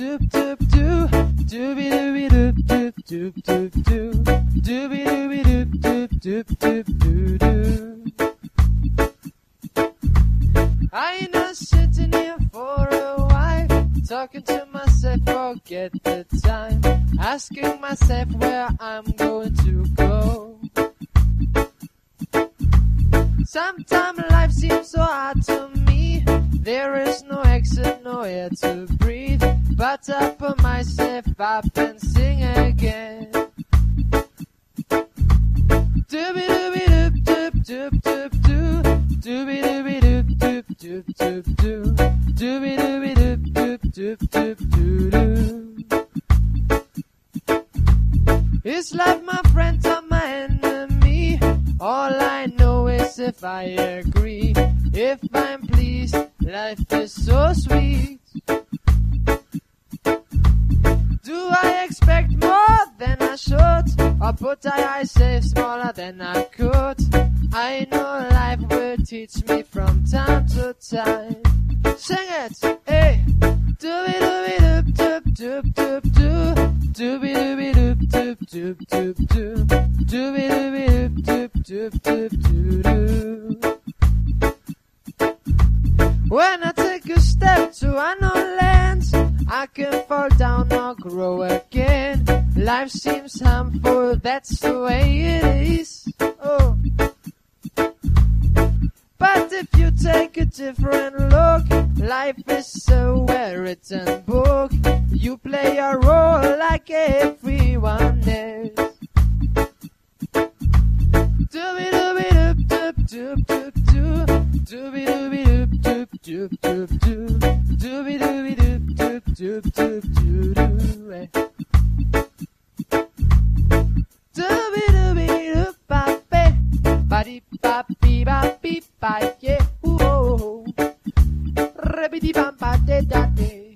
doop doop doo dooby dooby doop doop doop doop doo dooby dooby doop doop doop doop doo doo. I ain't not sitting here for a while, talking to myself, forget the time, asking myself where I'm going to go. Sometimes life seems so hard to me. There is no exit, no air to breathe. But I put myself up and sing again. Dooby dooby doop doop doop doop doo. Dooby dooby doop doop doop doop doo. Dooby dooby doop doop doop doop doo doo. Is life my friend or my enemy? All I know is if I agree, if I'm pleased, life is so sweet. Do I expect more than I should? Or put I, I say smaller than I could? I know life will teach me from time to time. Sing it, hey! Dooby dooby doop doop doop doop doo. Dooby dooby doop doop doop doop doo. Dooby dooby doop doop doop doop doo doo. When I take a step to unknown lands, I can fall down or grow again. Life seems harmful, that's the way it is. Oh. But if you take a different look, life is a well-written book. You play a role like everyone else. Dooby dooby doop doop doop dooby dooby doop doop doop doop doo doo dooby dooby doop bop ba dee bop bee bop bee bop yeah ooh oh oh ribbity bam ba de da de.